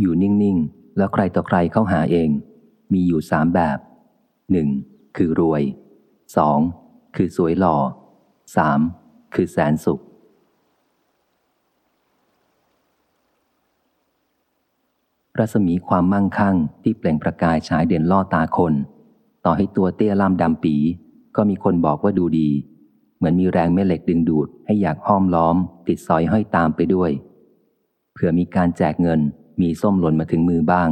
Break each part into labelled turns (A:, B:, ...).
A: อยู่นิ่ง ๆ แล้วใครต่อใครเข้าหาเอง มีอยู่สามแบบหนึ่งคือรวยสองคือสวยหล่อสามคือแสนสุข รัศมีความมั่งคั่งที่เปล่งประกายฉายเด่นล่อตาคน ต่อให้ตัวเตี้ยล่ำดำปี ก็มีคนบอกว่าดูดี เหมือนมีแรงแม่เหล็กดึงดูดให้อยากห้อมล้อม ติดสอยห้อยตามไปด้วยเผื่อมีการแจกเงิน มีส้มหล่นมาถึงมือบ้าง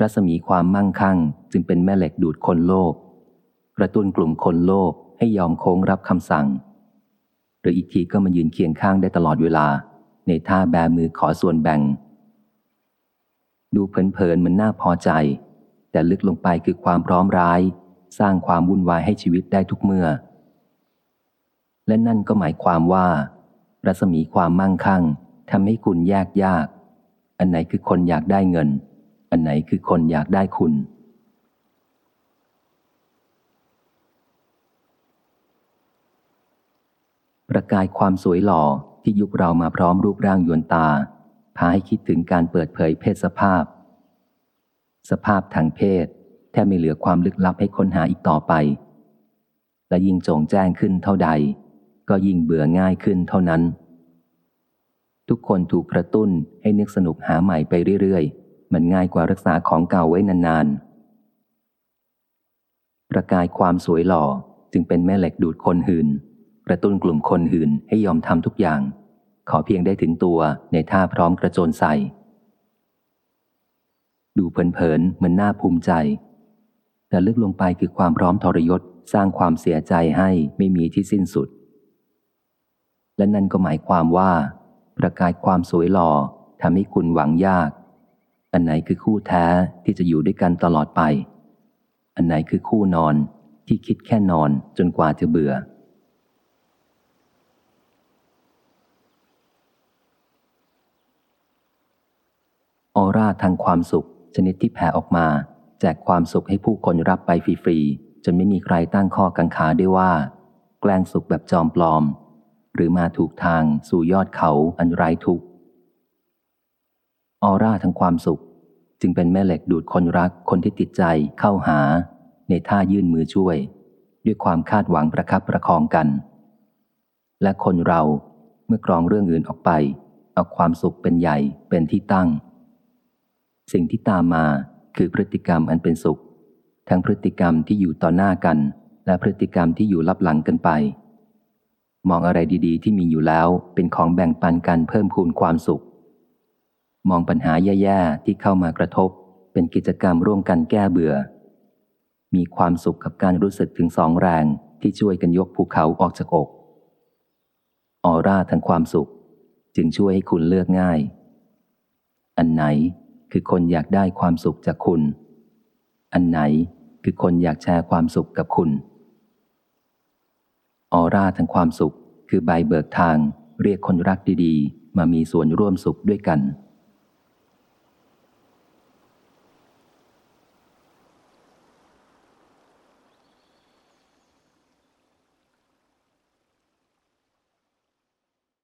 A: รัศมีความมั่งคั่งจึงเป็นแม่เหล็กดูดคนโลภกระตุ้นกลุ่มคนโลภให้ยอมโค้งรับคำสั่ง หรืออีกทีก็มายืนเคียงข้างได้ตลอดเวลา ในท่าแบมือขอส่วนแบ่ง ดูเพลินๆมันน่าพอใจ แต่ลึกลงไปคือความพร้อมร้าย สร้างความวุ่นวายให้ชีวิตได้ทุกเมื่อ และนั่นก็หมายความว่า รัศมีความมั่งคั่ง ทำให้คุณแยกยาก อันไหนคือคนอยากได้เงิน อันไหนคือคนอยากได้คุณ ประกายความสวยหล่อที่ยุคเรามาพร้อมรูปร่างยวนตา พาให้คิดถึงการเปิดเผยเพศสภาพ สภาพทางเพศ แทบไม่เหลือความลึกลับให้ค้นหาอีกต่อไป และยิ่งโจงแจ้งขึ้นเท่าใด ก็ยิ่งเบื่อง่ายขึ้นเท่านั้น ทุกคนถูกกระตุ้นให้นึกสนุกหาใหม่ไปเรื่อยๆ มันง่ายกว่ารักษาของเก่าไว้นานๆ ประกายความสวยหล่อจึงเป็นแม่เหล็กดูดคนหืนกระตุ้นกลุ่มคนหืนให้ยอมทำทุกอย่าง ขอเพียงได้ถึงตัวในท่าพร้อมกระโจนใส่ ดูเพลินๆมันน่าภูมิใจ แต่ลึกลงไปคือความพร้อมทรยศสร้างความเสียใจให้ไม่มีที่สิ้นสุด และนั่นก็หมายความว่า ประกายความสวยหล่อทำให้คุณหวังยาก อันไหนคือคู่แท้ที่จะอยู่ด้วยกันตลอดไป อันไหนคือคู่นอนที่คิดแค่นอนจนกว่าจะเบื่อ ออร่าทางความสุข ชนิดที่แผ่ออกมา แจกความสุขให้ผู้คนรับไปฟรีๆจนไม่มีใครตั้งข้อกังขาได้ว่า แกล้งสุขแบบจอมปลอม หรือมาถูกทางสู่ยอดเขาอันไร้ทุกข์ออร่าทางความสุข จึงเป็นแม่เหล็กดูดคนรักคนที่ติดใจเข้าหา ในท่ายื่นมือช่วย ด้วยความคาดหวังประคับประคองกัน และคนเราเมื่อกรองเรื่องอื่นออกไป เอาความสุขเป็นใหญ่เป็นที่ตั้ง สิ่งที่ตามมาคือพฤติกรรมอันเป็นสุข ทั้งพฤติกรรมที่อยู่ต่อหน้ากัน และพฤติกรรมที่อยู่ลับหลังกันไป มองอะไรดีๆ ที่มีอยู่แล้วเป็นของแบ่งปันกันเพิ่มพูนความสุข มองปัญหาแย่ๆที่เข้ามากระทบ เป็นกิจกรรมร่วมกันแก้เบื่อ มีความสุขกับการรู้สึกถึงสองแรงที่ช่วยกันยกภูเขาออกจากอกออร่าทั้งความสุข จึงช่วยให้คุณเลือกง่าย อันไหนคือคนอยากได้ความสุขจากคุณ อันไหนคือคนอยากแชร์ความสุขกับคุณ ออร่าทางความสุข คือใบเบิกทาง เรียกคนรักดีๆ มามีส่วนร่วมสุขด้วยกัน